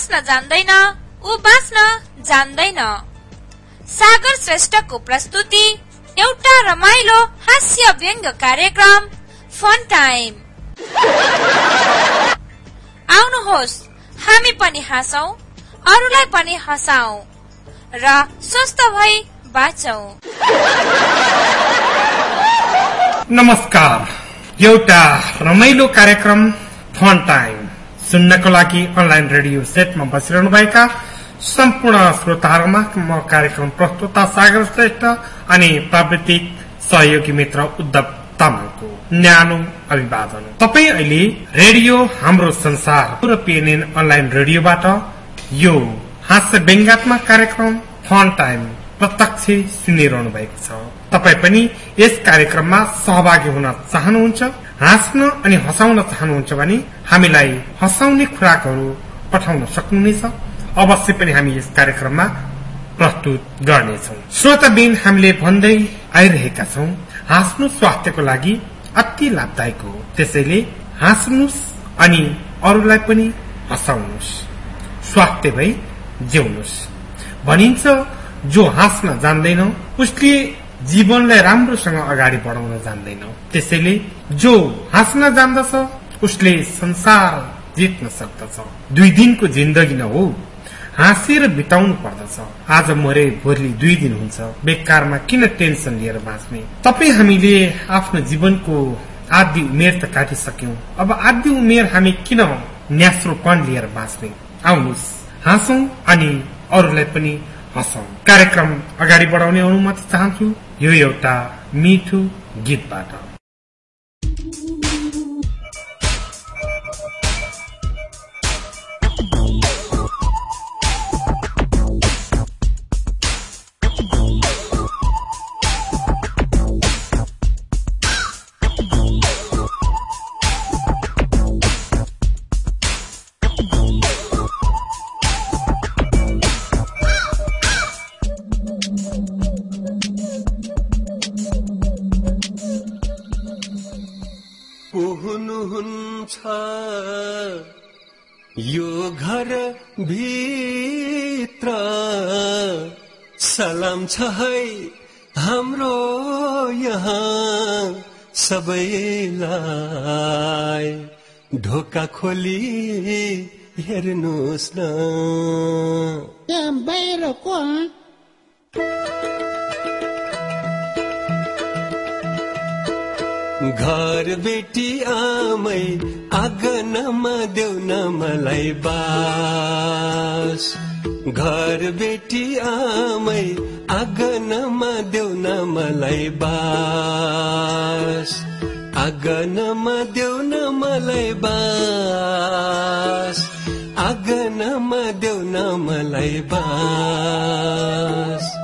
हाँस्न जान्दैन ऊ बाँच्न जान्दैन। सागर श्रेष्ठको प्रस्तुति एउटा रमाइलो हास्य व्यङ्ग कार्यक्रम फन टाइम। आउनुहोस् हामी पनि हाँसौ अरूलाई पनि हँसाउ र स्वस्थ भई बाँचौ। नमस्कार एउटा रमाइलो कार्यक्रम फन टाइम। सुन्नको लागि अनलाइन रेडियो सेटमा बसिरहनुभएका सम्पूर्ण श्रोताहरूमा म कार्यक्रम प्रस्तुता सागर श्रेष्ठ अनि प्राविधिक सहयोगी मित्र उद्धव तामाङको न्यानो अभिवादन। तपाईँ अहिले रेडियो हाम्रो संसार र पिएनएन अनलाइन रेडियोबाट यो हास्य व्यङ्गात्मक कार्यक्रम फन टाइम प्रत्यक्ष सुनिरहनु भएको छ। तपाईँ पनि यस कार्यक्रममा सहभागी हुन चाहनुहुन्छ। हाँस्न अनि हँसाउन चाहनुहुन्छ भने हामीलाई हँसाउने खुराकहरू पठाउन सक्नुहुनेछ। अवश्य पनि हामी यस कार्यक्रममा प्रस्तुत गर्नेछौ। श्रोताबिन हामीले भन्दै आइरहेका छौं हाँस्नु स्वास्थ्यको लागि अति लाभदायक हो। त्यसैले हाँस्नुहोस् अनि अरूलाई पनि हँसाउनुहोस्। स्वास्थ्य भई जिउनुहोस्। भनिन्छ जो हाँस्न जान्दैन उसले जीवनलाई राम्रोसँग अगाडि बढाउन जान्दैन। त्यसैले जो हाँस्न जान्दछ उसले संसार जित्न सक्दछ। दुई दिनको जिन्दगी न हो हाँसेर बिताउनु पर्दछ। आज मरे भोलि दुई दिन हुन्छ। बेकारमा किन टेन्सन लिएर बाँच्ने? तपाईँ हामीले आफ्नो जीवनको आदि उमेर त काटिसक्यौं। अब आदि उमेर हामी किन न्यास्रोपन लिएर बाँच्ने? आउनुहोस्। हाँसौं अनि अरूलाई पनि कार्यक्रम अगाडि बढाउने अनुमति चाहन्छु। यो एउटा मिठो गीतबाट। यो घर भित्र सलाम छ है हाम्रो यहाँ सबैलाई। ढोका खोली हेर्नुहोस् न। बाहिरको घर बेटी आमै आँगनमा देऊ न मलाई बास। घर बेटी आमै आँगनमा देऊ न मलाई बास। आँगनमा देऊ न मलाई बास। आँगनमा देऊ न मलाई बास।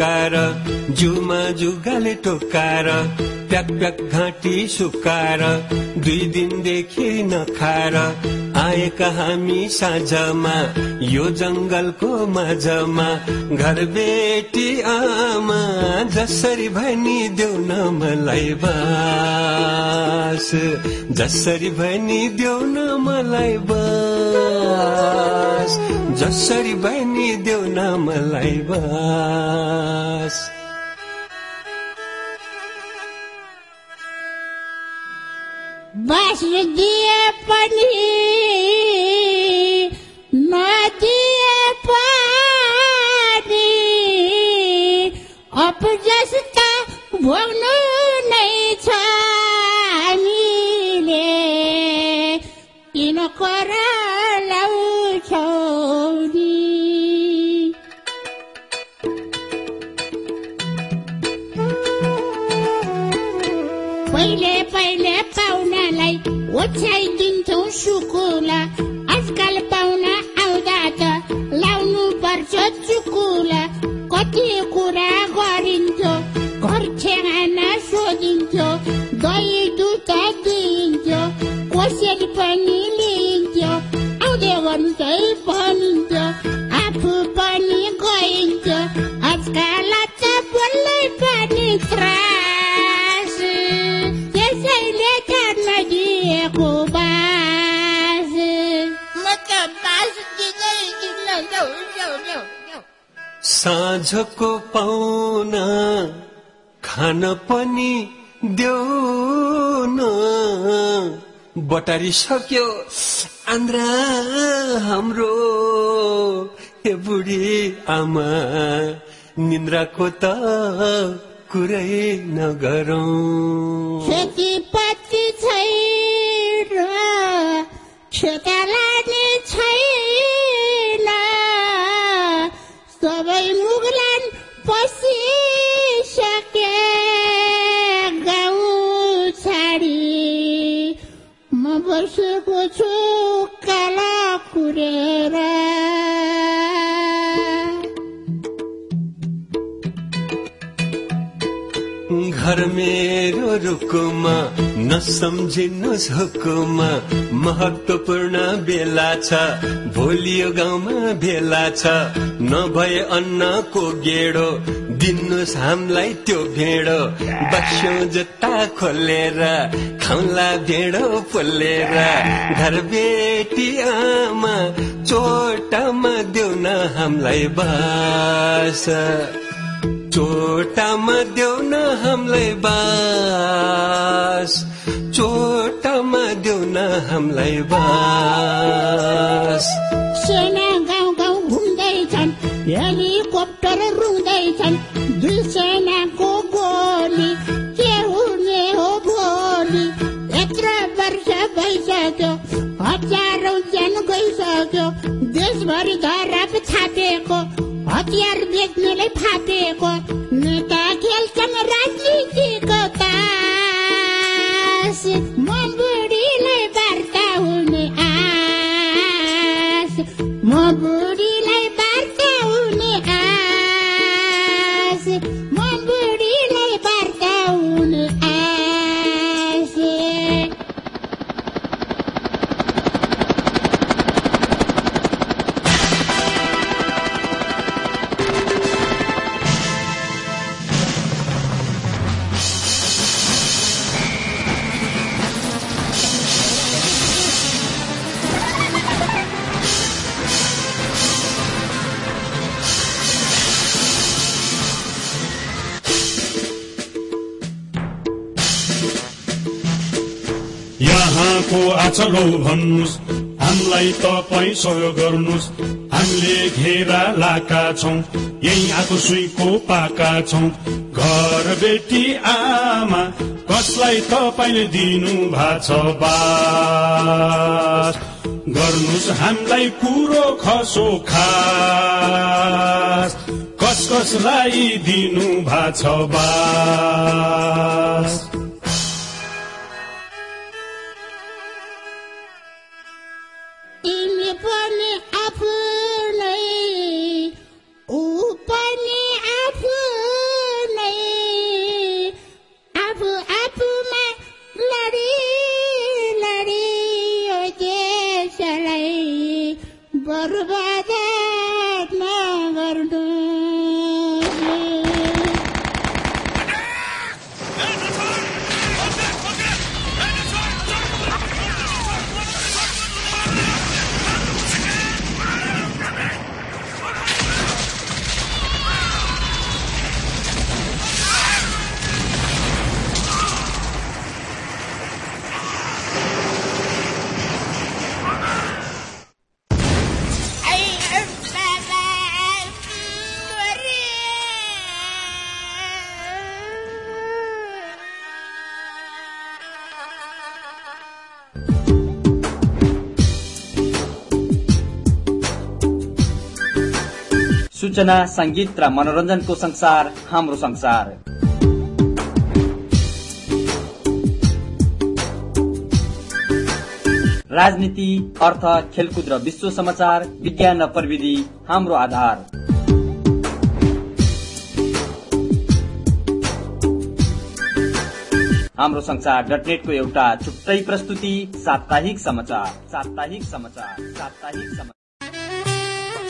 ठोक्काएर जिउमा जुगाले ठोक्काएर प्याक प्याक घाँटी सुकाएर दुई दिनदेखि नखाएर आएका हामी साँझमा यो जङ्गलको माझमा घर बेटी आमा जसरी भनी देऊ न मलाई बास जसरी भनी देऊ न मलाई बास। बास। जसरी बहिनी देऊ न मलाई बास। बस दिए पनि सक्यो आन्द्रा हाम्रो हे बुढी आमा निन्द्राको त कुरै नगरौँ। खेतीपाती बसेको छु काला कुरेर घर मेरो रुकुमा नसम्झिनुहोस् हुकुमा महत्वपूर्ण बेला छ भोलि यो गाउँमा भेला छ नभए अन्नको गेडो दिनुहोस् हामीलाई त्यो भेडो। बस्यौँ जुत्ता खोलेर खाउला भेडो पोलेर घर बेटी आमा चोटामा न हामीलाई बास। चोटामा न हामीलाई बास। चोटामा न हामीलाई बास। सेना गाउँ गाउँ घुम्दैछन् हेलिकप्टर रुँदैछन्। दुई सेनाको गोली के हुने हो भोलि यत्र वर्ष भइसक्यो हजारौँ ज्यान गइसक्यो। देशभरि धराप छापेको हतियार बेच्नेले फापेको नेता खेल्छन् राजनीतिको तास। म यहाँको आचलो भन्नुहोस् हामीलाई तपाईँ सहयोग गर्नुहोस् हामीले घेरा लाका छौँ। यही आएको सुईको पाका छौँ। घर बेटी आमा कसलाई तपाईँले दिनु भएको छ गर्नुहोस् हामीलाई कुरो खसो खास। कस कसलाई दिनु भएको छ बास? सूचना संगीत र मनोरञ्जनको संसार हाम्रो संसार। राजनीति अर्थ खेलकुद र विश्व समाचार विज्ञान र प्रविधि हाम्रो आधार। हाम्रो संसार. डट नेटको एउटा छुट्टै प्रस्तुति साप्ताहिक समाचार साप्ताहिक समाचार साप्ताहिक समाचार।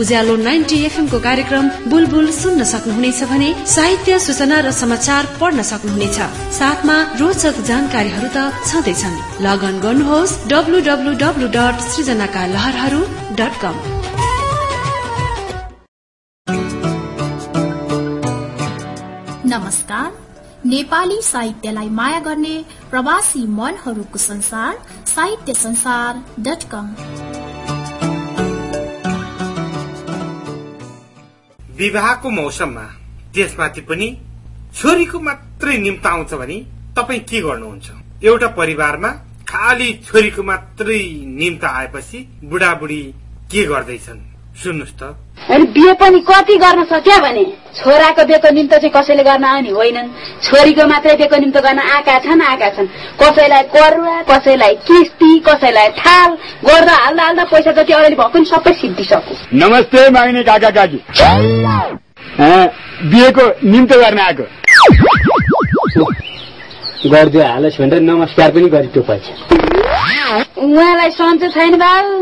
उज्यालो नाइन्टी एफएमको कार्यक्रम बुलबुल सुन्न सक्नुहुनेछ भने साहित्य सूचना र समाचार पढ्न सक्नुहुनेछ। साथमा रोचक जानकारीहरू त छँदैछन्। लगन गर्नुहोस् डब्लु डब्लु डब्लु डट सृजनाका लहरहरू डट कम। नमस्कार। नेपाली साहित्यलाई माया गर्ने प्रवासी मनहरूको संसार साहित्य संसार डट कम। विवाहको मौसममा त्यसमाथि पनि छोरीको मात्रै निम्त आउँछ भने तपाईँ के गर्नुहुन्छ? एउटा परिवारमा खालि छोरीको मात्रै निम्त आएपछि बुढाबुढी के गर्दैछन्? सुन्नुहोस् त। अनि बिहे पनि कति गर्न सक्यो भने? छोराको बिहेको निम्त चाहिँ कसैले गर्न आउने होइनन्। छोरीको मात्रै बिहेको निम्त गर्न आएका छन् आएका छन्। कसैलाई करुवा कसैलाई किस्ती कसैलाई थाल गर्दा हाल्दा हाल्दा पैसा जति अगाडि भएको नि सबै सिद्धिसक्यो। नमस्ते माग्ने काका काकी। बिहेको निम्तो गर्न आएको। गरिदियो हालोस् भनेर नमस्कार पनि गरिदियो पछि उहाँलाई सन्चो छैन बाबु।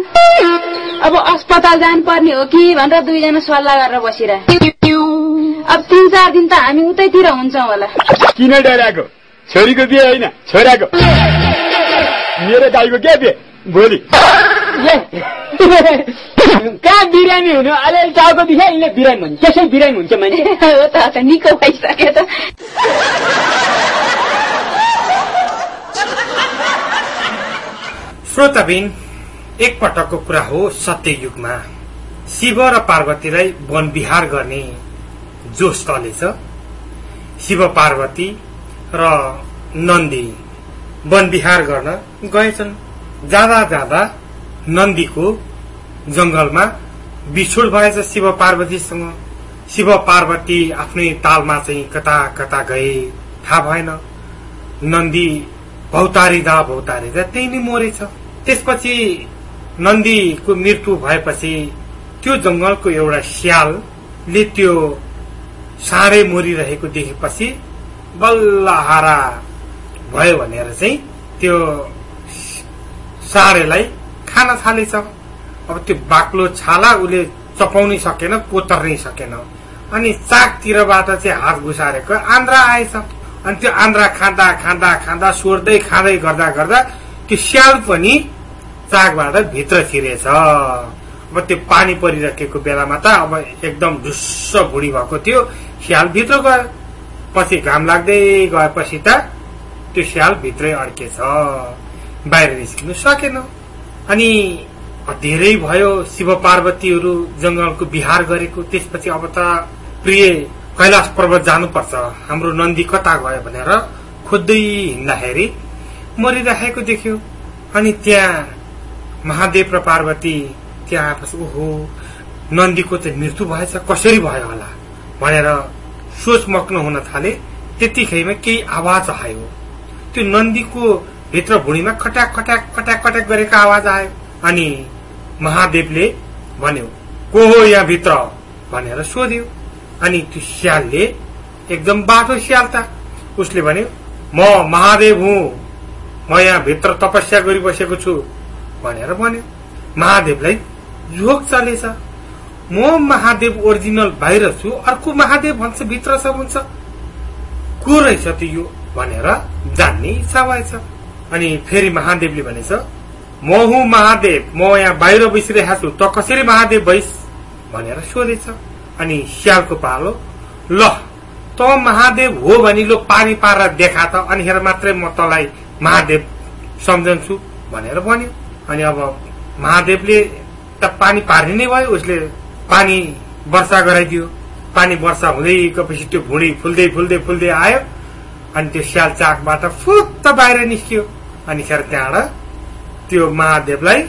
अब अस्पताल जानुपर्ने हो कि भनेर दुईजना सल्लाह गरेर बसिरह अब तिन चार दिन त हामी उतैतिर हुन्छौँ होला। किन डराएको? छोरीको बिहे होइन छोराको। मेरो दाईको के बिहे? भोलि। कहाँ बिरामी हुनु? अलिअलि टाउको दिखा यिनले बिरामी भन्छ त्यसै बिरामी हुन्छ मान्छे। हो त त निको भइसक्यो त। श्रोताबिन एक पटकको कुरा हो सत्य युगमा शिव र पार्वतीलाई वन विहार गर्ने जोस टलेछ शिव पार्वती र नन्दी वन विहार गर्न गएछन्। जाँदा जाँदा नन्दीको जंगलमा बिछोड भएछ शिव पार्वतीसँग। शिव पार्वती आफ्नै तालमा चाहिँ कता कता गए थाहा भएन। नन्दी भौतारिँदा भौतारिँदा त्यही नै मरेछ। त्यसपछि नन्दीको मृत्यु भएपछि त्यो जंगलको एउटा स्यालले त्यो साँडे मरिरहेको देखेपछि बल्ल हारा भयो भनेर चाहिँ त्यो साँडेलाई खान थालेछ। अब त्यो बाक्लो छाला उसले चपाउनै सकेन कोतर्नै सकेन। अनि चाकतिरबाट चाहिँ हात घुसारेको आन्द्रा आएछ। अनि त्यो आन्द्रा खाँदा खाँदा खाँदा सोर्दै खाँदै गर्दा गर्दा त्यो स्याल पनि चाकबाट भित्र छिरेछ। अब त्यो पानी परिराखेको बेलामा त अब एकदम ढुस्स भुडी भएको थियो। स्याल भित्र गयो। पछि घाम लाग्दै गएपछि त त्यो स्याल भित्रै अड्केछ। बाहिर निस्किनु सकेन। अनि धेरै भयो शिव पार्वतीहरू जंगलको बिहार गरेको। त्यसपछि अब त प्रिय कैलाश पर्वत जानुपर्छ। हाम्रो नन्दी कता गयो भनेर खोज्दै हिँड्दाखेरि मरिराखेको देख्यो। अनि त्यहाँ महादेव र पार्वती त्यहाँ आएपछि ओहो नन्दीको चाहिँ मृत्यु भएछ कसरी भयो होला? भनेर सोचमग्न हुन थाले त्यतिखेरमा केही आवाज आयो। त्यो नन्दीको भित्र भुँडीमा खट्याक खट्याक खट्याक खट्याक गरेको आवाज आयो अनि महादेवले भन्यो को हो यहाँ भित्र? भनेर सोध्यो। अनि त्यो स्यालले एकदम बाटो स्याल त। उसले भन्यो म महादेव हुँ। म यहाँ भित्र तपस्या गरिबसेको छु। भनेर भन्यो। महादेवलाई जोग चलेछ। म महादेव ओरिजिनल बाहिर छु अर्को महादेव भन्छ भित्र छ भन्छ को रहेछ त्यो यो भनेर जान्ने इच्छा भएछ अनि फेरि महादेवले भनेछ म हुँ महादेव म यहाँ बाहिर बसिरहेको छु त कसरी महादेव भइस? भनेर सोधेछ। अनि स्यालको पालो ल त महादेव हो भने लो पानी पारेर देखा त अनि हेर मात्रै म तँलाई महादेव सम्झन्छु भनेर भन्यो। अनि अब महादेवले त पानी पार्ने नै भयो उसले पानी वर्षा गराइदियो। पानी वर्षा हुँदै गएपछि त्यो भुँडी फुल्दै फुल्दै फुल्दै आयो अनि त्यो स्याल चाकबाट फुत्त बाहिर निस्कियो। अनि खेर त्यहाँबाट त्यो महादेवलाई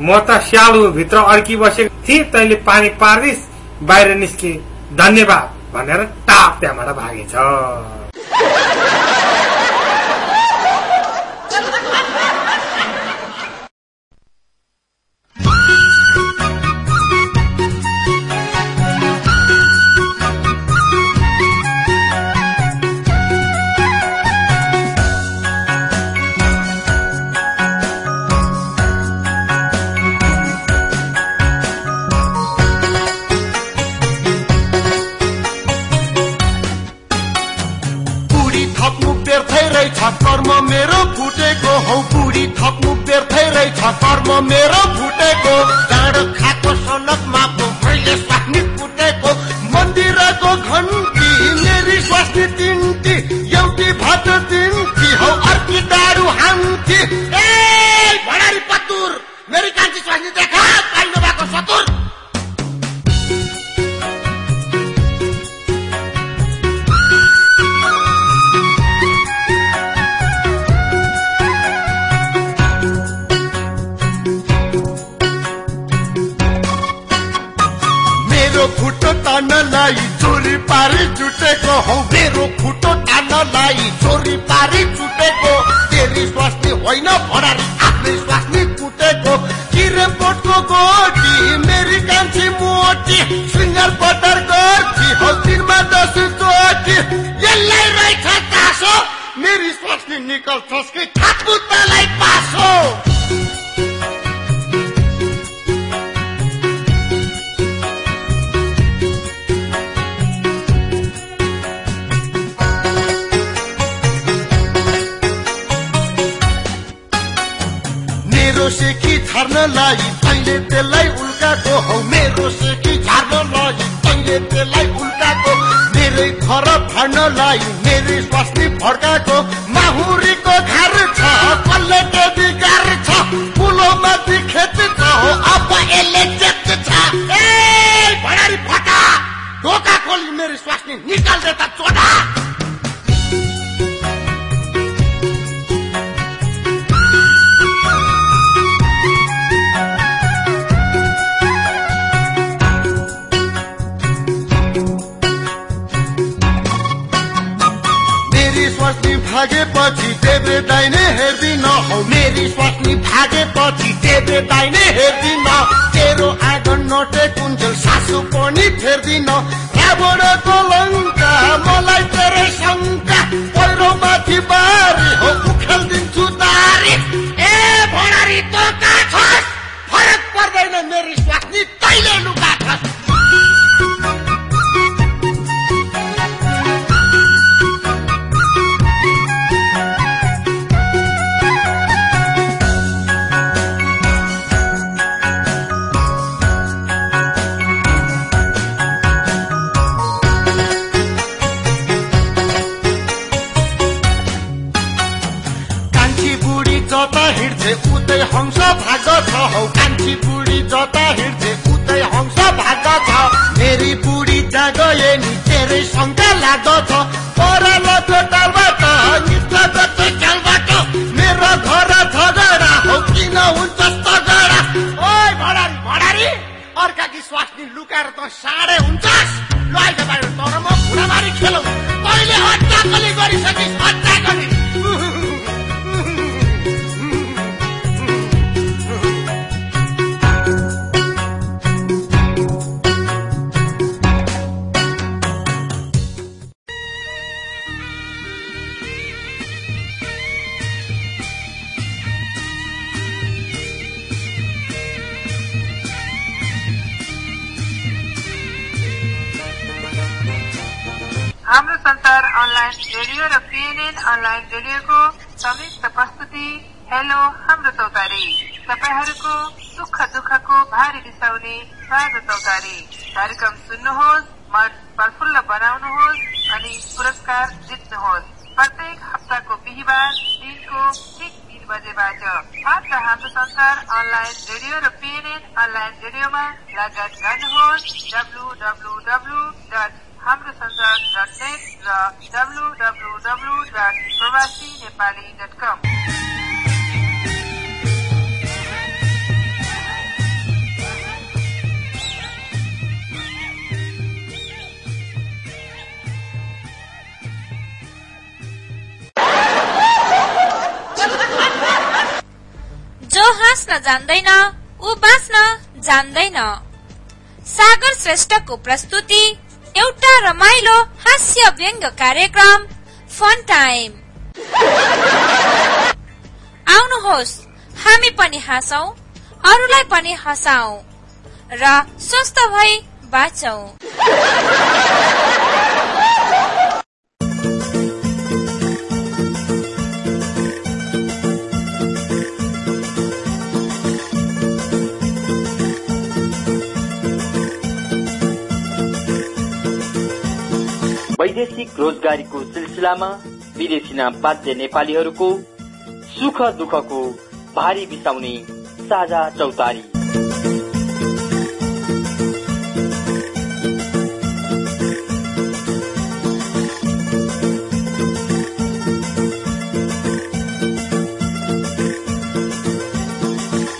म त स्यालु भित्र अड्की बसेको थिएँ तैँले पानी पारिदिस् बाहिर निस्के धन्यवाद भनेर टाप त्यहाँबाट भागेछ। कर्म मेरो फुटेको भडारी आफ्नै स्वास्नी कुटेको किरे पोटको गोटी मेरी कान्छी मोटी सिङ्गर पटर गर्छी हौ दिनमा दस चोटी। यसलाई रहेछ तासो मेरी स्वास्नी निकल कि थाप्नु छर्नलाई तैँले त्यसलाई उल्काको हौ मेरो सेकी छर्नलाई तैँले त्यसलाई उल्काको मेरै घर फाड्नलाई मेरै स्वास्नी फड्काको माहुरीको घर छ टेबी गार छ पुलो माथि खेत छ अब यसले चेत छ ए भडारी फटा ढोका खोली मेरो स्वास्नी निकाल देता चोटा स्वास्नी भागेपछि देब्रे दाइने हेर्दिन। तेरो आँगन नटे कुन्जल सासु पनि फेर्दिन। जान्दैन ऊ बाँच्न जान्दैन। सागर श्रेष्ठको प्रस्तुति एउटा रमाइलो हास्य व्यङ्ग कार्यक्रम फन टाइम आउनुहोस् हामी पनि हाँसौ अरूलाई पनि हँसाउ र स्वस्थ भई बाँचौ। वैदेशिक रोजगारीको सिलसिलामा विदेशी नाम बाध्य नेपालीहरूको सुख दुःखको भारी बिसाउने साझा चौतारी।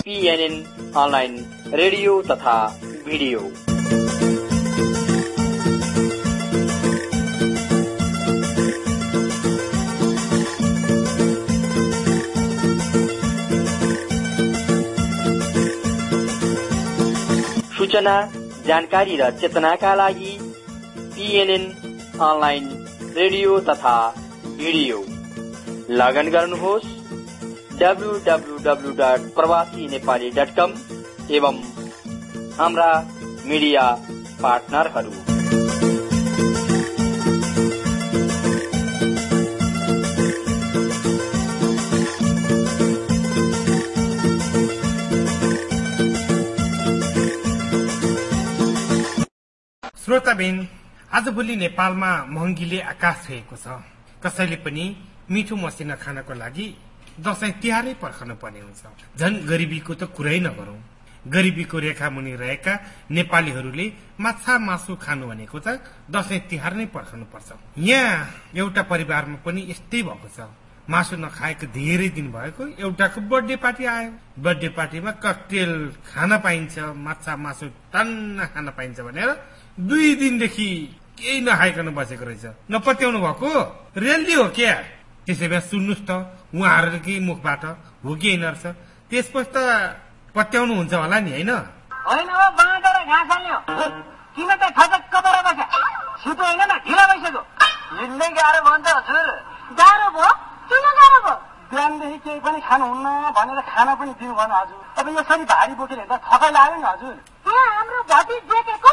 पिएनएन अनलाइन रेडियो तथा भिडियो। सूचना जानकारी र चेतनाका लागि पिएनएन अनलाइन रेडियो तथा भिडियो। लगन गर्नुहोस्। डब्लु डट प्रवासी नेपाली डट कम एवं हाम्रा मिडिया पार्टनरहरू। श्रोताबिन आजभोलि नेपालमा महँगीले आकाश छुएको छ। कसैले पनि मिठो मसिना खानको लागि दसैँ तिहारै पर्खनु पर्ने हुन्छ। झन गरिबीको त कुरै नगरौं। गरिबीको रेखा मुनि रहेका नेपालीहरूले माछा मासु खानु भनेको त दसैँ तिहार नै पर्खनु पर्छ। यहाँ एउटा परिवारमा पनि यस्तै भएको छ। मासु नखाएको धेरै दिन भएको एउटाको बर्थडे पार्टी आयो। बर्थडे पार्टीमा ककटेल खान पाइन्छ माछा मासु टन्न खान पाइन्छ भनेर दुई दिनदेखि केही नखाइकन बसेको रहेछ। नपत्याउनु भएको। रेली हो क्या? त्यसै भए सुन्नुहोस् त। उहाँहरूकै मुखबाट हो कि होइन रहेछ त्यसपछि त पत्याउनु हुन्छ होला नि होइन? बिहानदेखि केही पनि खानुहुन्न भनेर खाना पनि दिनु भएन हजुर। अब यसरी भारी बोकेर हिँड्दा थकाइ लाग्यो नि हजुर। हाम्रो भतिज देखेको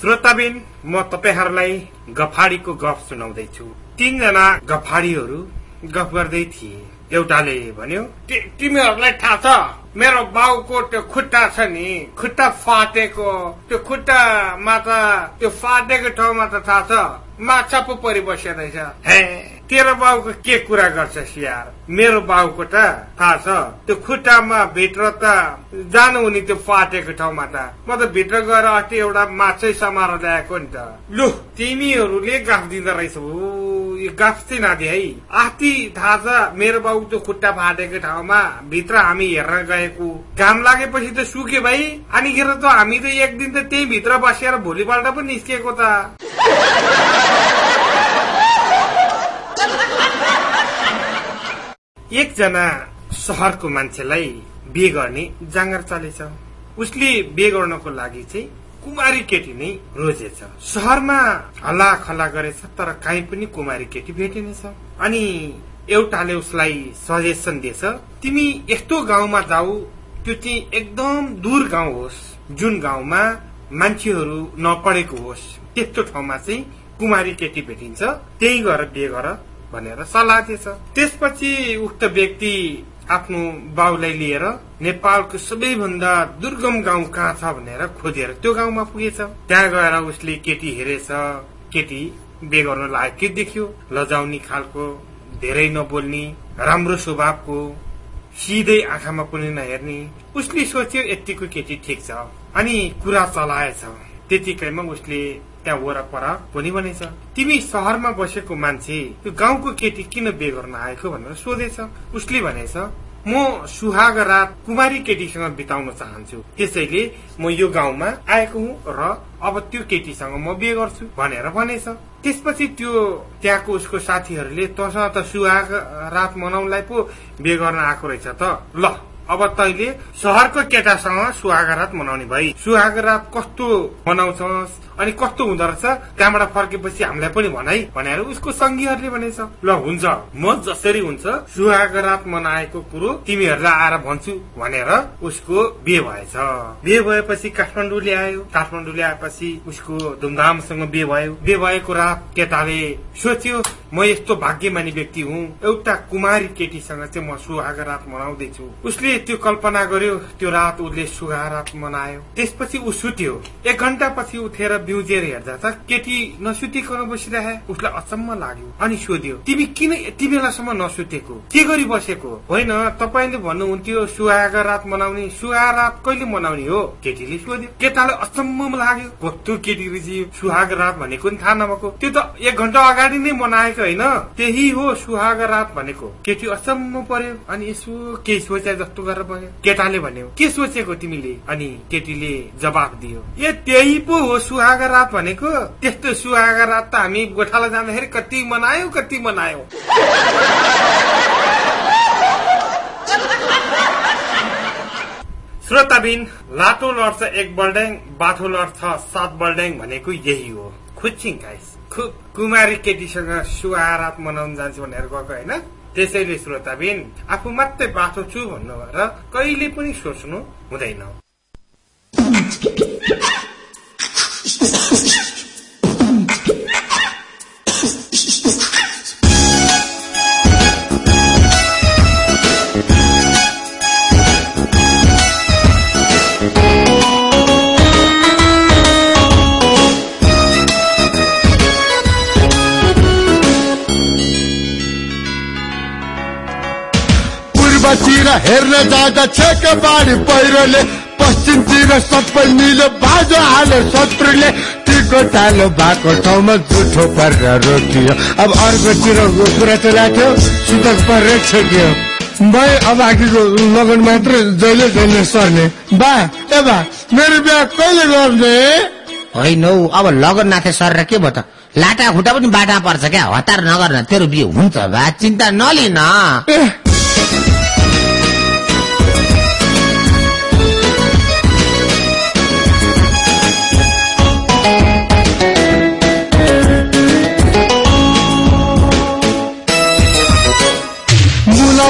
श्रोताबिन म तपाईँहरूलाई गफाडीको गफ सुनाउँदैछु। तीनजना गफाडीहरू गफ गर्दै थिए। एउटाले भन्यो "ति- तिमीहरूलाई थाहा छ मेरो बाउको त्यो खुट्टा छ नि। खुट्टा फाटेको त्यो खुट्टामा त त्यो फाटेको ठाउँमा त थाहा छ। माछा पो परिबस्यो रहेछ हे तेरो बाउको के कुरा गर्छस् यार मेरो बाउको त थाहा छ। त्यो खुट्टामा भित्र त जानु हुने त्यो फाटेको ठाउँमा त। म त भित्र गएर अस्ति एउटा माछै समाएर ल्याएको नि त। लु तिमीहरूले गाफ दिँदो रहेछौ। यो गाफ चाहिँ नदिए है। अस्ति थाहा छ मेरो बाउ त्यो खुट्टा फाटेको ठाउँमा भित्र हामी हेर्न गएको। घाम लागेपछि त सुक्यो भाइ। अनिखेर त हामी त एक दिन त त्यही भित्र बसेर भोलिपल्ट पो निस्केको त। एकजना सहरको मान्छेलाई बिहे गर्ने जाँगर चलेछ। उसले बिहे गर्नको लागि चाहिँ कुमारी केटी नै रोजेछ। सहरमा हल्ला खल्ला गरेछ तर काहीँ पनि कुमारी केटी भेटिनेछ। अनि एउटाले उसलाई सजेसन दिएछ तिमी यस्तो गाउँमा जाऊ त्यो चाहिँ एकदम दूर गाउँ होस् जुन गाउँमा मान्छेहरू नपढेको होस् त्यस्तो ठाउँमा चाहिँ कुमारी केटी भेटिन्छ त्यही गएर बिहे गर। भनेर सल्लाह दिएछ। त्यसपछि उक्त व्यक्ति आफ्नो बाउलाई लिएर नेपालको सबैभन्दा दुर्गम गाउँ कहाँ छ भनेर खोजेर त्यो गाउँमा पुगेछ। त्यहाँ गएर उसले केटी हेरेछ। केटी बे गर्न लायक देखियो। लजाउने खालको धेरै नबोल्ने राम्रो स्वभावको सिधै आँखामा पनि नहेर्ने। उसले सोच्यो यतिको केटी ठिक छ अनि कुरा चलाएछ। त्यतिकैमा उसले त्यहाँ वरपर पनि भनेछ तिमी सहरमा बसेको मान्छे त्यो गाउँको केटी किन बे गर्न आएको भनेर सोधेछ। उसले भनेछ म सुहाग रात कुमारी केटीसँग बिताउन चाहन्छु। त्यसैले म यो गाउँमा आएको हुँ र अब त्यो केटीसँग म बिहे गर्छु। भनेर भनेछ। त्यसपछि त्यो त्यहाँको उसको साथीहरूले तसँग त सुहाग रात मनाउनलाई पो बिहे गर्न आएको रहेछ त। ल अब तैले सहरको केटासँग सुहाग रात मनाउने भई। सुहाग रात कस्तो मनाउँछस्? अनि कस्तो हुँदो रहेछ? त्यहाँबाट फर्केपछि हामीलाई पनि भनाइ भनेर उसको सङ्गीहरूले भनेछ। ल हुन्छ। म जसरी हुन्छ सुहाग रात मनाएको कुरो तिमीहरूलाई आएर भन्छु भनेर उसको बिहे भएछ। बिहे भएपछि काठमाडौँ ल्यायो काठमाडौँ ल्याएपछि उसको धुमधामसँग बिहे भयो। बिहे भएको रात केटाले सोच्यो म यस्तो भाग्यमानी व्यक्ति हुँ। एउटा कुमारी केटीसँग चाहिँ म सुहाग रात मनाउँदैछु। उसले त्यो कल्पना गर्यो। त्यो रात उसले सुहाग रात मनायो। त्यसपछि ऊ सुत्यो। एक घण्टा पछि उठेर बिउजेर हेर्दा त केटी नसुतिकन बसिरहे उसलाई अचम्म लाग्यो। अनि सोध्यो तिमी किन यति बेलासम्म नसुतेको? के गरी बसेको? होइन तपाईँले भन्नुहुन्थ्यो सुहाग रात मनाउने। सुहाग रात कहिले मनाउने हो? केटीले सोध्यो केटालाई अचम्म लाग्यो? कस्तो केटी रहेछ सुहाग रात भनेको नि थाहा नभएको। त्यो त एक घण्टा अगाडि नै मनाएको होइन। त्यही हो सुहाग रात भनेको। केटी अचम्म पर्यो अनि यसो केही सोचे जस्तो गरेर भयो केटाले भन्यो के सोचेको तिमीले? अनि केटीले जवाब दियो ए त्यही पो हो सुहाग रात भनेको त्यस्तो सुहाग रात त हामी गोठाला जाँदाखेरि कति मनायो कति मनायो। श्रोताबिन लाटो लड्छ एक बल्ड्याङ बाठो लड्छ सात बल्ड्याङ भनेको यही हो। खुच्चिङ गाइस। खुब कुमारी केटीसँग सुहारात मनाउन जान्छु भनेर गएको होइन? त्यसैले श्रोताबिन आफू मात्रै बाठो छु भन्नु र कहिले पनि सोच्नु हुँदैन। हेर्न जाँदा छेक बाढी पहिरोले पश्चिमतिर सबै निलो बाजो हाल्यो शत्रुले। टिको टालो भएको ठाउँमा जुठो परेर रोकियो। अब अर्कोतिर कुरा चलाएको सुतक परेर छेकियो भाइ अब आखिरको लगन मात्र जहिले जहिले सर्ने। बा ए बा मेरो बिहा कहिले गर्ने होइन हौ अब लगन नाथे सरेर के भयो त? लाटा खुट्टा पनि बाटा पर्छ क्या हतार नगर्न तेरो बिहे हुन्छ बा चिन्ता नलिन।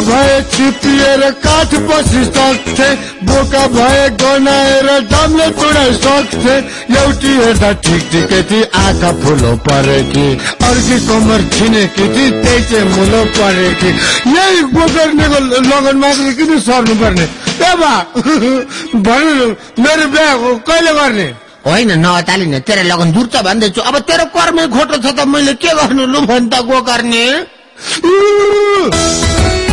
भए चिपिएर काठ बसी सक्थे बोका भए गनाएर डमले चुडाइ सक्थे। एउटी हेर्दा ठिक ठिकै थिए आँखा फुलो परेकी अर्की कमर छिनेकी थिए त्यही चाहिँ मुलो परेकी यही गोकर्नेको लगन मात्र किन सर्नु पर्ने ए बा भन्नु मेरो बिहा कहिले गर्ने? होइन नअतालिन तेरो लगन दूर छ भन्दैछु। अब तेरो कर्मै खोटो छ त मैले के गर्नु लु भन् त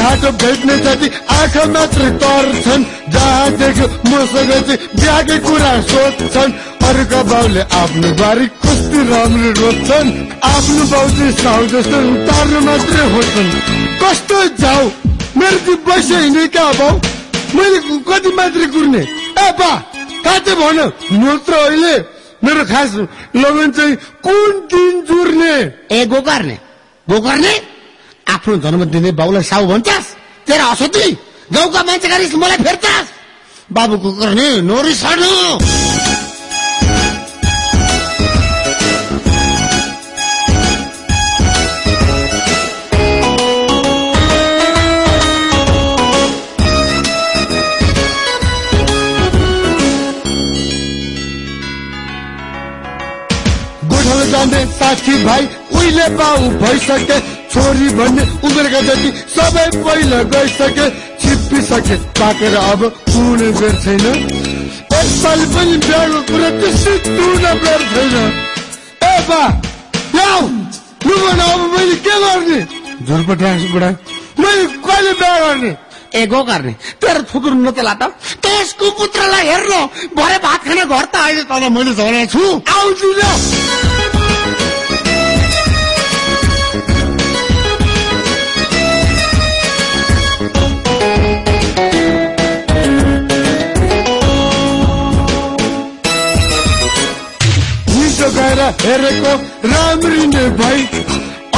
घाटो भेट्ने जति आँखा मात्र तर्छन्। जहाँ देख्यो मसँग चाहिँ बिहाकै कुरा सोध्छन्। अरूका बाउले आफ्नो बारी कस्तो राम्रो रोप्छन्। आफ्नो बाउ चाहिँ साउ जस्तो उतार्नु मात्रै खोज्छन् कस्तो जाउ मेरो चाहिँ बसे हिँड्ने क्या बाउ? मैले कति मात्रै कुर्ने? ए बा काटे भन नत्र अहिले। मेरो खास लगन चाहिँ कुन दिन जुर्ने? ए गोकर्ने गोकर्ने आफ्नो जन्म दिने बाउलाई साउ भन्छस्? तेरा असोती गाउँका मान्छेका रिस मलाई फेर्छस् बाबु गोकर्ने नरिसाड्नु गोठालो जाने साथी भाइ उहिले बाउ भइसके छोरी भन्ने उमेरका जति सबै पहिला गइसके छिप्पिसके। पाकेर अब कुने बेर छैन। एकपालि पनि बिहाको कुरा त्यसै टुन बेर छैन। ए बा ल्याउ लु भन अब मैले के गर्ने? मैले कहिले बिहा गर्ने ए गोकर्ने तेरो थुप्रो नचला त। त्यसको पुत्रलाई हेर्नु। भरे भात खाने घर त अहिले तँलाई मैले झरेको छु। आउँदिन हिजो गएर हेरेको राम्री नै भाइ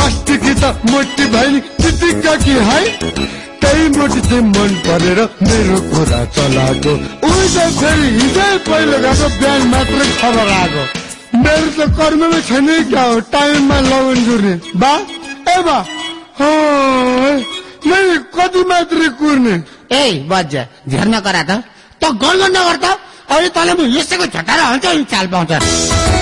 अस्तिकी त मोटी भाइ नि चिटिक्का कि है त्यही मोटी चाहिँ मन परेर मेरो कुरा चलाएको उही त फेरि हिजै पहिलो गएको बिहान मात्रै खबर आएको मेरो त कर्ममै छैन क्या हो टाइममा लगन जुर्ने बा ए बा मैले कति मात्रै कुर्ने ए बज्जा झेर नगरा त त गर्नु नगर त अहिले तँलाई म यसैको झटाएर हाल्छ नि चाल पाउँछ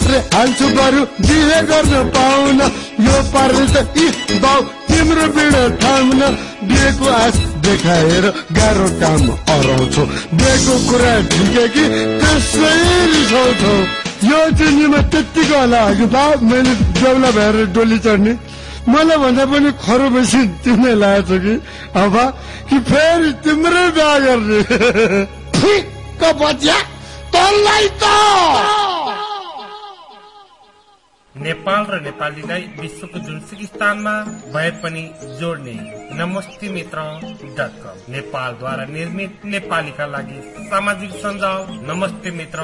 पत्र हाल्छु बरु बिहे गर्न पाउन। यो पार्ने त बाउ तिम्रो बिडो थाम्न। बिहेको आश देखाएर गाह्रो काम अराउँछौ बिहेको कुरा ठिकै कि त्यसै रिसाउँछौ यो चिनीमा त्यत्तिको होला बा मैले बेहुला भएर डोली चढ्ने। मलाई भन्दा पनि खरो बेसी तिमीलाई लागेको छ कि अब कि फेरि तिम्रै बिहा गर्ने। ठिक्क त। नेपाल र नेपालीलाई विश्वको जुनसुकै स्थानमा भए पनि जोड्ने। नमस्ते मित्र डट कम। नेपालद्वारा निर्मित नेपालीका लागि सामाजिक सञ्जाल। नमस्ते मित्र।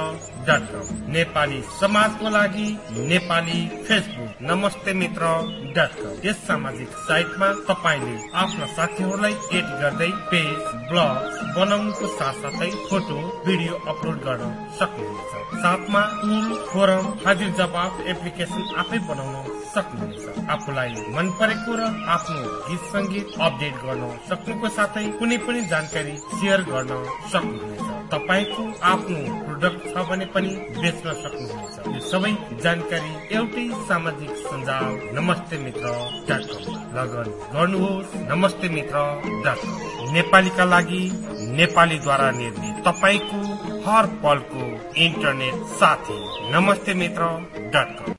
डट नेपाली समाजको लागि नेपाली फेसबुक। नमस्ते मित्र डट कम। यस सामाजिक साइटमा तपाईँले आफ्ना साथीहरूलाई एड गर्दै पेज ब्लग बनाउनुको साथसाथै फोटो भिडियो अपलोड गर्न सक्नुहुनेछ। साथमा टुल फोरम हाजिर जवाब एप्लिकेसन आफै बनाउन सक्नुहुनेछ। आफूलाई मन परेको र आफ्नो गीत सङ्गीत अपडेट गर्न सक्नुको साथै कुनै पनि जानकारी सेयर गर्न सक्नुहुनेछ। तपाईँको आफ्नो प्रोडक्ट छ भने पनि बेच्न सक्नुहुनेछ। यो सबै जानकारी एउटै सामाजिक सञ्जाल नमस्ते मित्र डट कम लगन गर्नुहोस्। नमस्ते मित्र डट कम नेपालीका लागि नेपालीद्वारा निर्मित तपाईँको हर पलको इन्टरनेट साथी नमस्ते मित्र डट कम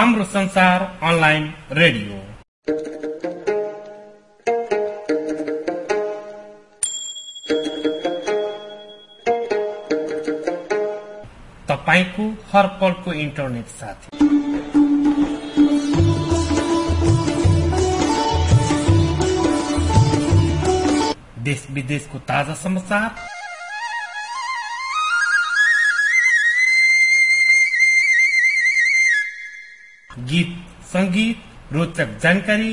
हाम्रो संसार अनलाइन रेडियो। तपाईँको हर पलको इन्टरनेट साथी। देश विदेशको ताजा समाचार संगीत रोचक जानकारी।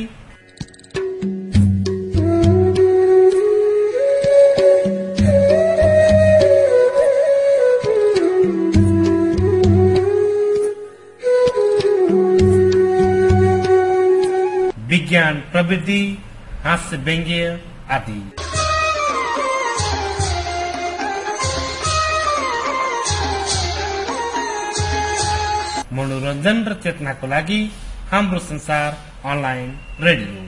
विज्ञान प्रविधि हास्य व्यङ्ग्य आदि। मनोरञ्जन र चेतनाको लागि हाम्रो संसार अनलाइन रेडियो।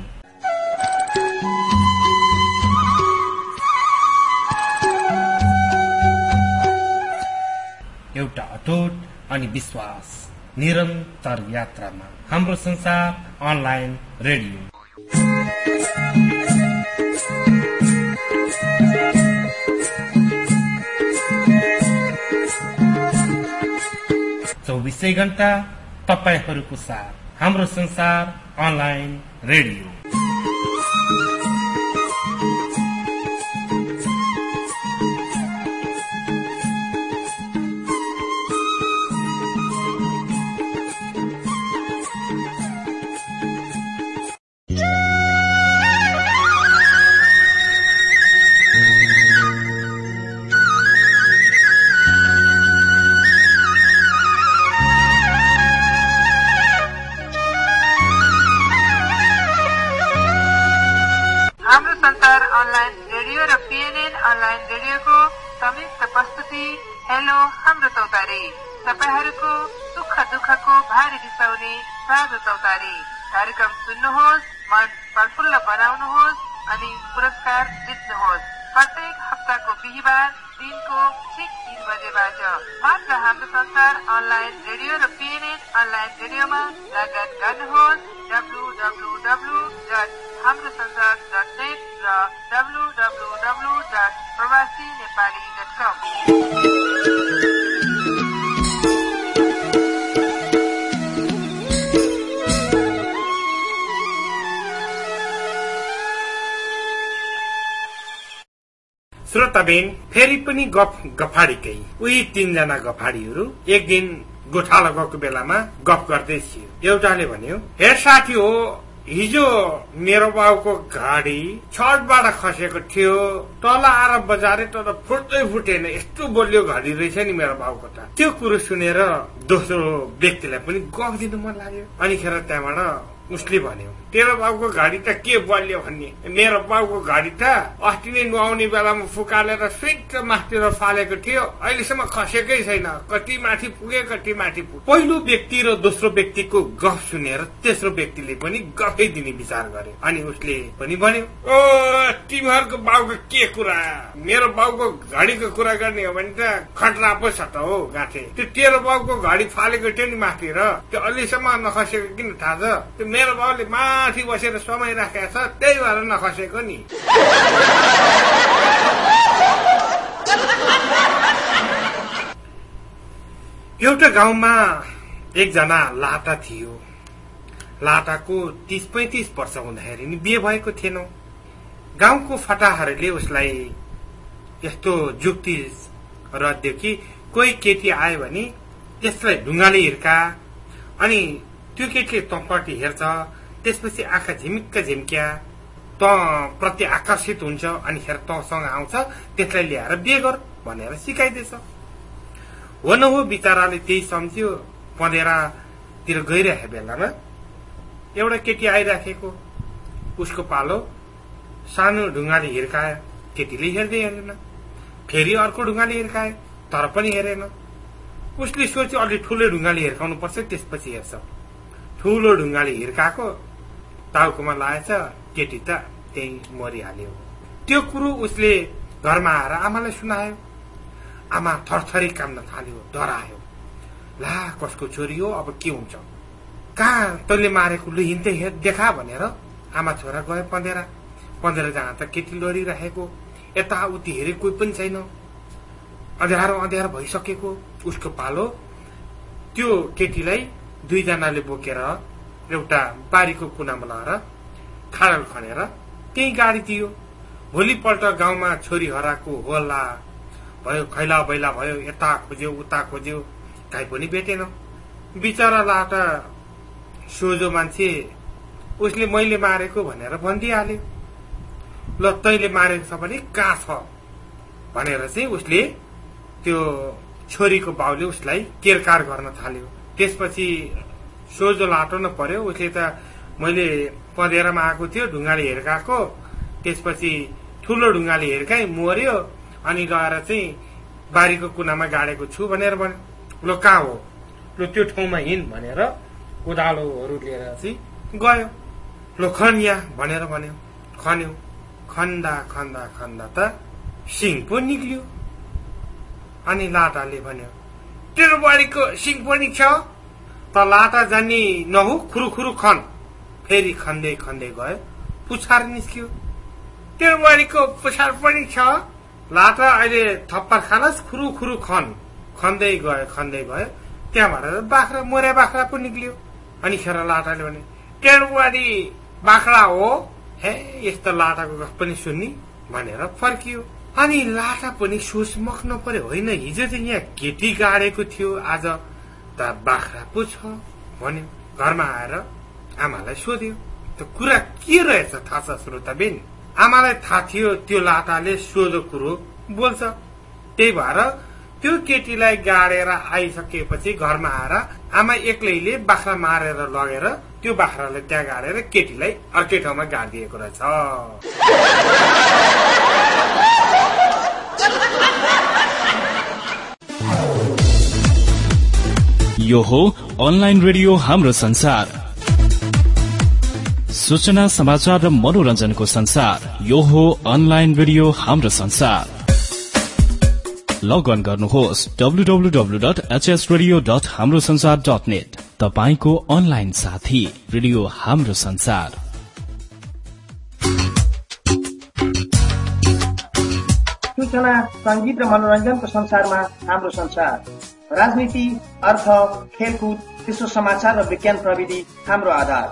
एउटा अटोट अनि विश्वास निरन्तर यात्रामा हाम्रो संसार अनलाइन रेडियो। चौबिसै घण्टा तपाईँहरूको साथ। हाम्रो संसार अनलाइन रेडियो। प्रस्तुति हेलो हाम्रो चौतारी। तपाईँहरूको सुख दुःखको भारी बिसाउने साझो चौतारी। कार्यक्रम सुन्नुहोस् मन प्रफुल्ल बनाउनुहोस् अनि पुरस्कार जित्नुहोस्। प्रत्येक हप्ताको बिहिबार दिनको ठिक तिन बजेबाट मात्र हाम्रो संसार अनलाइन रेडियो र पिएनएन अनलाइन रेडियोमा लगन गर्नुहोस्। डब्लु डब्लु डब्लु डट हाम्रो संसार डट श्रोताबेन फेरि पनि गफ गफाडीकै उही तीनजना गफाडीहरू एक दिन गोठाला गएको बेलामा गफ गर्दै थियो। एउटाले भन्यो हेर साथी हो हिजो मेरो बाउको गाडी छतबाट खसेको थियो। तल आएर बजारे तर फुट्दै फुटेन। यस्तो बलियो घडी रहेछ नि मेरो बाउको त। त्यो कुरो सुनेर दोस्रो व्यक्तिलाई पनि गफ दिनु मन लाग्यो। अनिखेर त्यहाँबाट उसले भन्यो तेरो बाउको गाडी त के बलियो भन्ने? मेरो बाउको गाडी त अस्ति नै नुहाउने बेलामा फुकालेर स्विट माथितिर फालेको थियो। अहिलेसम्म खसेकै छैन। कति माथि पुगे कति माथि पुगे। पहिलो व्यक्ति र दोस्रो व्यक्तिको गफ सुनेर तेस्रो व्यक्तिले पनि गफै दिने विचार गर्यो। अनि उसले पनि भन्यो ओ तिमीहरूको बाउको के कुरा? मेरो बाउको घडीको कुरा गर्ने हो भने त खतरा पो छ त हो गाँठे त्यो तेरो बाउको घडी फालेको थियो नि माथि र। त्यो अहिलेसम्म नखसेको किन थाहा छ? त्यो मेरो बाउले माथि बसेर समय राखेको छ त्यही भएर नखसेको नि। एउटा गाउँमा एकजना लाटा थियो। लाटाको तीस पैतिस वर्ष हुँदाखेरि नि बिहे भएको थिएन। गाउँको फटाहरूले उसलाई यस्तो जुक्ति रद्यो कि कोही केटी आयो भने त्यसलाई ढुङ्गाले हिर्का। अनि त्यो केटीले तँपट्टि हेर्छ त्यसपछि आँखा झिमिक्क झिम्क्या त प्रति आकर्षित हुन्छ अनि खेर तँसँग आउँछ त्यसलाई ल्याएर बिहे गर भनेर सिकाइदिएछ। हो न हो बिचराले त्यही सम्झ्यो पँधेरातिर गइरहेको बेलामा एउटा केटी आइराखेको उसको पालो सानो ढुङ्गाले हिर्कायो केटीले हेर्दै हेरेन। फेरि अर्को ढुङ्गाले हिर्कायो तर पनि हेरेन। उसले सोच्यो अलि ठुलो ढुङ्गाले हिर्काउनु पर्छ त्यसपछि हेर्छ। ठुलो ढुङ्गाले हिर्काएको टाउकोमा लाएछ केटी त त्यही मरिहाल्यो। त्यो कुरो उसले घरमा आएर आमालाई सुनायो। आमा थरथरी काम्न थाल्यो डरायो। ला कसको छोरी हो अब के हुन्छ? कहाँ तैँले मारेको लु हिँड्दै देखा भनेर आमा छोरा गए पँधेरा। पँधेरा जहाँ त केटी लडिरहेको यताउति हेरे कोही पनि छैन। अँध्यारो अँध्यारो भइसकेको उसको पालो। त्यो केटीलाई दुईजनाले बोकेर एउटा बारीको कुनामा लगाएर खाडल खनेर त्यही गाडी दियो भोलिपल्ट गाउँमा छोरी हराएको होला। भयो खैला बैला भयो यता खोज्यो उता खोज्यो काहीँ पनि भेटेन। बिचरा लाटा सोझो मान्छे उसले मैले मारेको भनेर भनिदिइहाल्यो। ल तैँले मारेको छ भने कहाँ छ? भनेर चाहिँ उसले त्यो छोरीको बाउले उसलाई केरकार गर्न थाल्यो। त्यसपछि सोझो लाटो न पर्यो। उसले त मैले पँधेरामा आएको थियो ढुङ्गाले हिर्काएको। त्यसपछि ठुलो ढुङ्गाले हिर्काई मर्यो अनि गएर चाहिँ बारीको कुनामा गाडेको छु भनेर भन्यो। ल कहाँ हो? ल त्यो ठाउँमा हिँड भनेर कोदालोहरू लिएर चाहिँ गयो। ल खनिया भनेर भन्यो। खन्यो। खन्दा खन्दा खन्दा त सिङ पो निक्ल्यो। अनि लाटाले भन्यो तेरो बुहारीको सिङ पनि छ त लाटा जानी नहु खुरु खुरु खन। फेरि खन्दै खन्दै गयो। पुछार निस्कियो। तेरो बुहारीको पुछार पनि छ। लाटा अहिले थप्पर खानस् खुरु खुरु खन। खन्दै गयो खन्दै गयो। त्यहाँबाट बाख्रा मोरे बाख्रा पो निक्लियो। अनि खेर लाटाले भने बुहारी बाख्रा हो? हे यस्तो लाटाको गफ पनि सुन्नी? भनेर फर्कियो। अनि लाटा पनि सोच मख्न पर्यो होइन। हिजो चाहिँ यहाँ केटी गाडेको थियो आज त बाख्रा पो छ भन्यो घरमा आएर आमालाई सोध्यो त्यो कुरा के रहेछ थाहा छ श्रोता बेन? आमालाई थाहा थियो त्यो लाटाले सोधो कुरो बोल्छ। त्यही भएर त्यो केटीलाई गाडेर आइसकेपछि घरमा आएर आमा एक्लैले बाख्रा मारेर लगेर त्यो बाख्रालाई त्यहाँ गाडेर केटीलाई अर्कै ठाउँमा गाडिदिएको रहेछ। यो हो अनलाइन रेडियो हाम्रो संसार। सूचना समाचार र मनोरञ्जनको संसार। यो हो अनलाइन रेडियो हाम्रो संसार। लगअन गर्नुहोस् WWW dot HS radio dot हाम्रो संसार डट नेट। तपाईँको अनलाइन साथी रेडियो हाम्रो संसार। सूचना संगीत र मनोरञ्जनको संसारमा हाम्रो संसार। राजनीति अर्थ खेलकुद विश्व समाचार र विज्ञान प्रविधि हाम्रो आधार।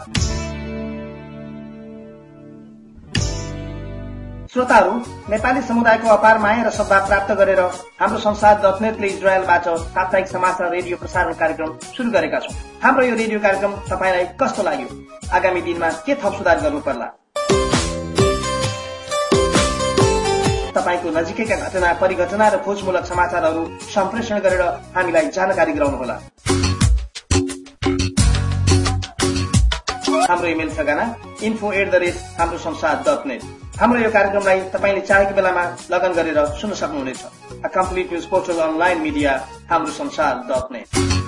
श्रोताहरू नेपाली समुदायको अपार माया र सद्भाव प्राप्त गरेर हाम्रो संसार डट नेटले इजरायलबाट साप्ताहिक समाचार रेडियो प्रसारण कार्यक्रम शुरू गरेका छौँ। हाम्रो यो रेडियो कार्यक्रम तपाईँलाई कस्तो लाग्यो? आगामी दिनमा के थप सुधार गर्नु पर्ला तपाईँको नजिकैका घटना परिघटना र खोजमूलक समाचारहरू सम्प्रेषण गरेर हामीलाई जानकारी गराउनुहोला। हाम्रो इमेल ठेगाना इन्फो एट द रेट हाम्रो संसार डट नेट हाम्रो यो कार्यक्रमलाई तपाईँले चाहेको बेलामा लगन गरेर सुन्न सक्नुहुनेछ। Complete news portal online media Hamro Sansar dot net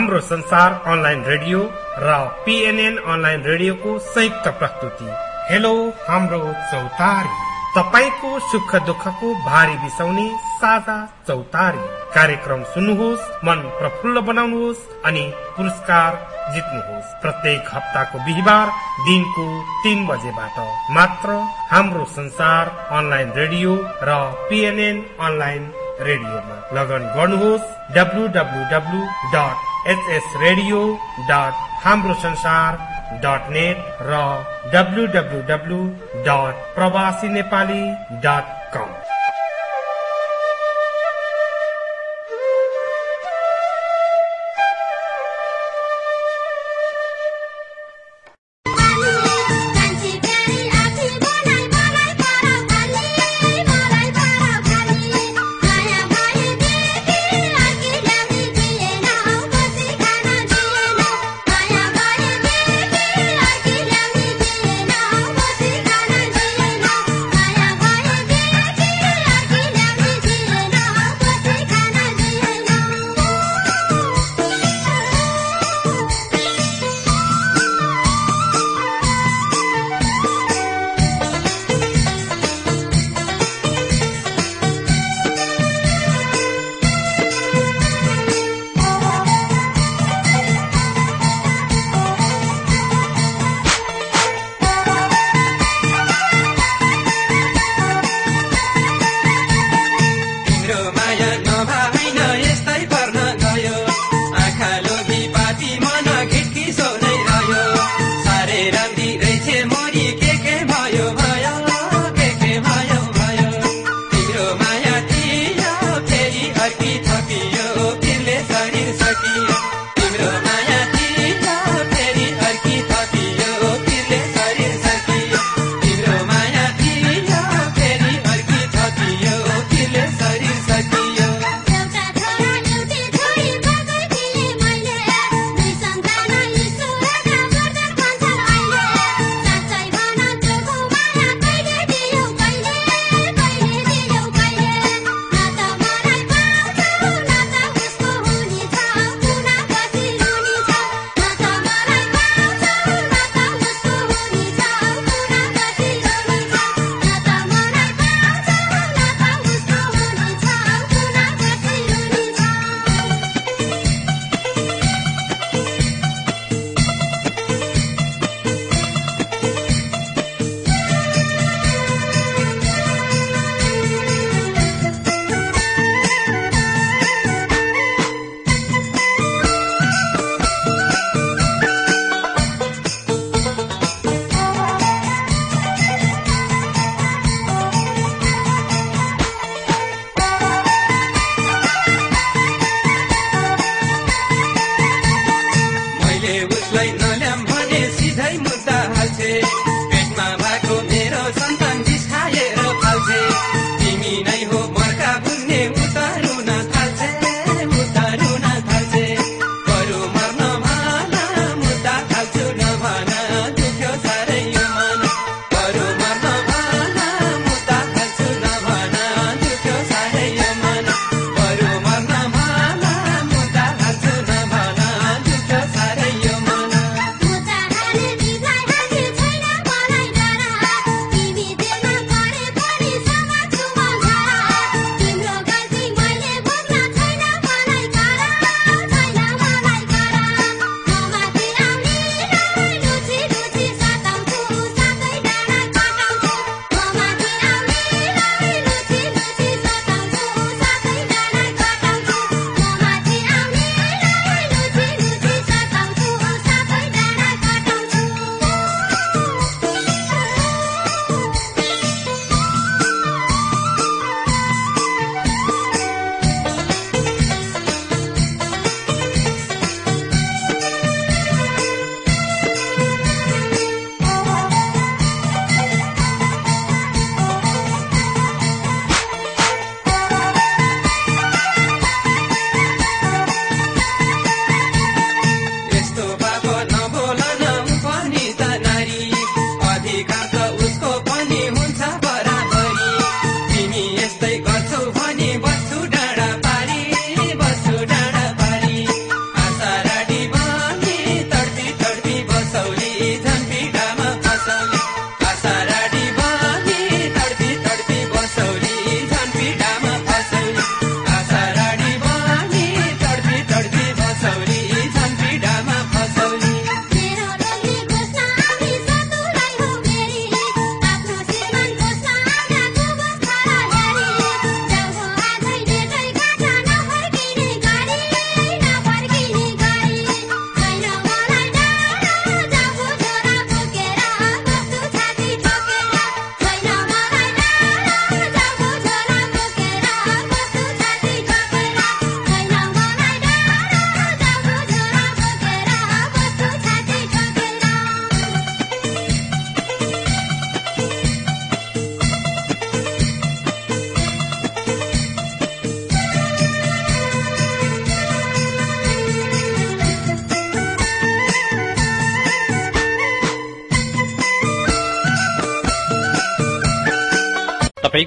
Hamro Sansar online radio र पिएनएन अनलाइन रेडियोको संयुक्त प्रस्तुति। हेलो हाम्रो चौतारी। तपाईँको सुख दुःखको भारी बिसाउने साझा चौतारी। कार्यक्रम सुन्नुहोस् मन प्रफुल्ल बनाउनुहोस् अनि पुरस्कार जित्नुहोस्। प्रत्येक हप्ताको बिहिबार दिनको तीन बजेबाट मात्र हाम्रो संसार अनलाइन रेडियो र पिएनएन अनलाइन रेडियोमा लगन गर्नुहोस्। W W W dot HS radio dot हाम्रो संसार डट नेट र डब्लु डब्लु डब्लु डट प्रवासी नेपाली डट कम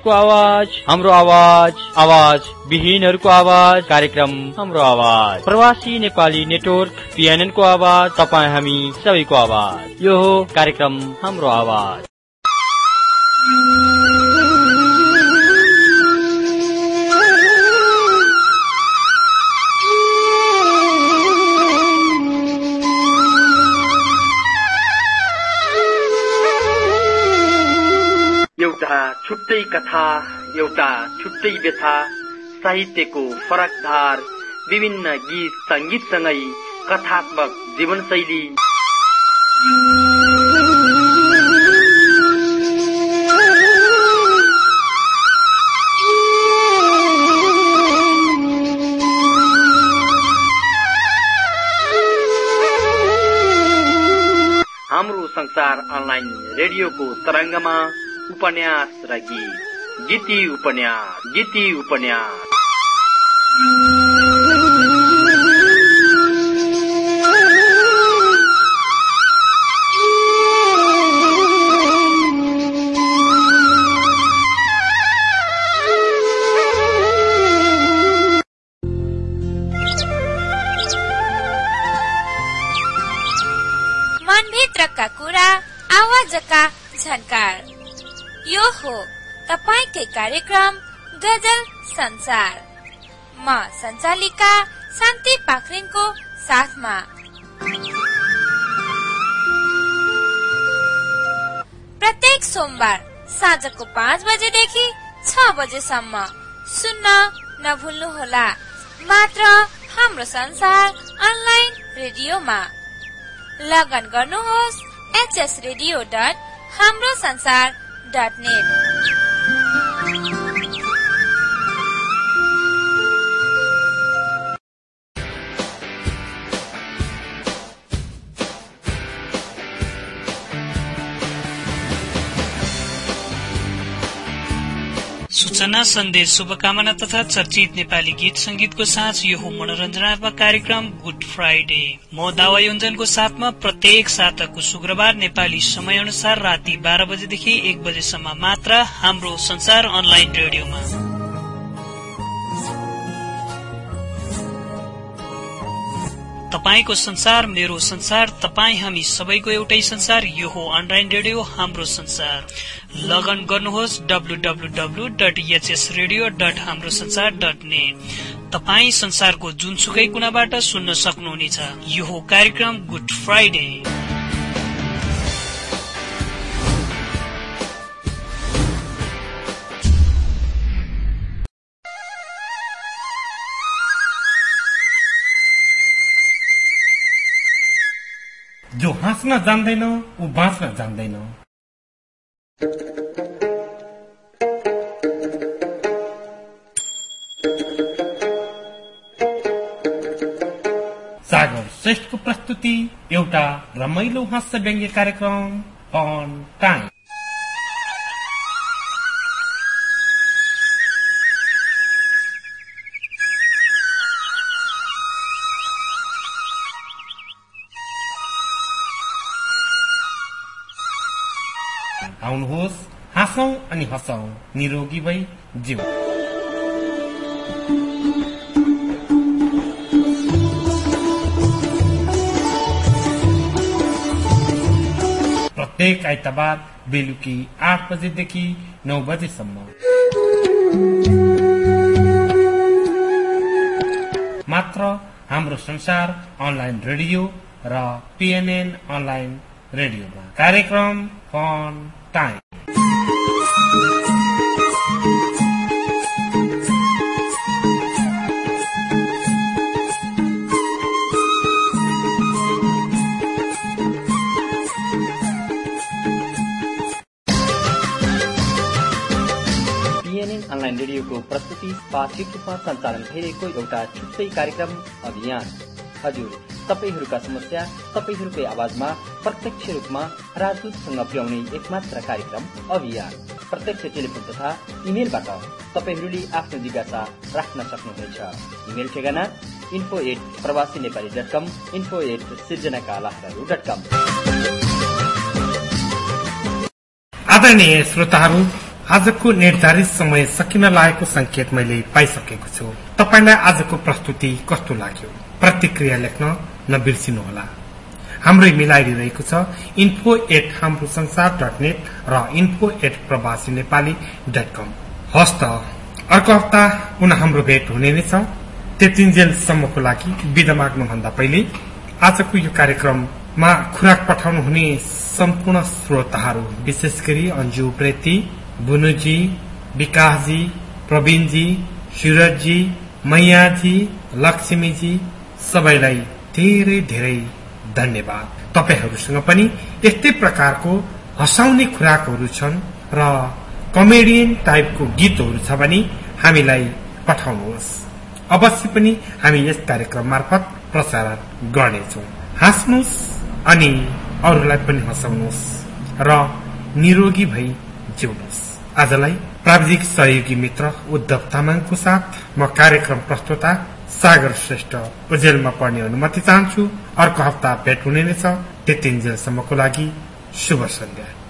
सबैको आवाज हाम्रो आवाज आवाज विहीनहरूको आवाज कार्यक्रम हाम्रो आवाज। प्रवासी नेपाली नेटवर्क पिएनएन को आवाज तपाईँ हामी सबैको आवाज। यो हो कार्यक्रम हाम्रो आवाज। छुट्टै कथा एउटा छुट्टै व्यथा साहित्यको फरक धार विभिन्न गीत संगीतसँगै कथात्मक जीवनशैली। हाम्रो संसार अनलाइन रेडियोको तरङ्गमा उपन्यास र गीत गीति उपन्यास गीति उपन्यास कार्यक्रम गजल संसार म सञ्चालिका शान्ति पाखरिनको साथमा। प्रत्येक सोमबार साँझको पाँच बजेदेखि छ बजेसम्म सुन्न नभुल्नुहोला। मात्र हाम्रो संसार अनलाइन रेडियोमा। लगन गर्नुहोस् एचएस रेडियो डट हाम्रो संसार डट नेट। सूचना सन्देश शुभकामना तथा चर्चित नेपाली गीत संगीतको साँझ यो हो मनोरञ्जनात्मक कार्यक्रम गुड फ्राइडे। म दावा योजनको साथमा प्रत्येक साताको शुक्रबार नेपाली समय अनुसार राति बाह्र बजेदेखि एक बजेसम्म मात्र हाम्रो संसार अनलाइन रेडियोमा। तपाईँको संसार मेरो संसार तपाईँ हामी सबैको एउटै संसार यो हो अनलाइन रेडियो हाम्रो संसार। लगन गर्नुहोस् WWW dot HS radio dot हाम्रो तपाईँ संसारको जुनसुकै कुनाबाट सुन्न सक्नुहुनेछ। यो हो कार्यक्रम गुड फ्राइडे। हाँस्न जान्दैन ऊ बाँच्न जान्दैन। सागर श्रेष्ठको प्रस्तुति एउटा रमाइलो हास्य व्यङ्ग्य कार्यक्रम फन टाइम। हाँसौँ अनि निरोगी भई जिउ। प्रत्येक आइतबार बेलुकी आठ बजेदेखि नौ बजेसम्म। मात्र हाम्रो संसार अनलाइन रेडियो र पिएनएन अनलाइन रेडियोमा। कार्यक्रम फन टाइम। अनलाइन रेडियोको प्रस्तुति रूपमा सञ्चालन भइरहेको एउटा छुट्टै कार्यक्रम अभियान। हजुर तपाईँहरूका समस्या तपाईँहरूकै आवाजमा प्रत्यक्ष रूपमा राजदूतसँग पुर्याउने एकमात्र कार्यक्रम अभियान। प्रत्यक्ष टेलिफोन तथा इमेलबाट तपाईँहरूले आफ्नो जिज्ञासा राख्न सक्नुहुनेछ। इमेल ठेगाना इन्फो एट प्रवासी Nepali dot com info at सिर्जनाका लाहरहरू डट कम आदरणीय श्रोताहरू आजको निर्धारित समय सकिन लागेको संकेत मैले पाइसकेको छु। तपाईँलाई आजको प्रस्तुति कस्तो लाग्यो? प्रतिक्रिया लेख्न नबिर्सिनुहोला। हाम्रो इमेल आइडी रहेको छ। इन्फो एट हाम्रो संसार डट नेट र इन्फो एट प्रवासी नेपाली डट कम हस्त अर्को हप्ता पुनः हाम्रो भेट हुने नै छ। त्यतिन्जेलसम्मको लागि बिदा माग्नुभन्दा पहिले आजको यो कार्यक्रममा खुराक पठाउनु हुने सम्पूर्ण श्रोताहरू विशेष गरी अन्जु प्रेती बुनुजी विकासजी प्रवीणजी सुरजजी मैयाजी लक्ष्मीजी सबैलाई धेरै धेरै धन्यवाद। तपाईँहरूसँग पनि यस्तै प्रकारको हँसाउने खुराकहरू छन् र कमेडियन टाइपको गीतहरू छ भने हामीलाई पठाउनुहोस्। अवश्य पनि हामी यस कार्यक्रम मार्फत प्रसारण गर्नेछौ। हाँस्नुहोस् अनि अरूलाई पनि हँसाउनुहोस् र निरोगी भई जिउनुहोस्। आजलाई प्राविधिक सहयोगी मित्र उद्धव तामाङको साथ म कार्यक्रम प्रस्तुता सागर श्रेष्ठ उजेलमा पढ्ने अनुमति चाहन्छु। अर्को हप्ता भेट हुने नै छ। त्यतिन्जेलसम्मको लागि शुभ सन्ध्या।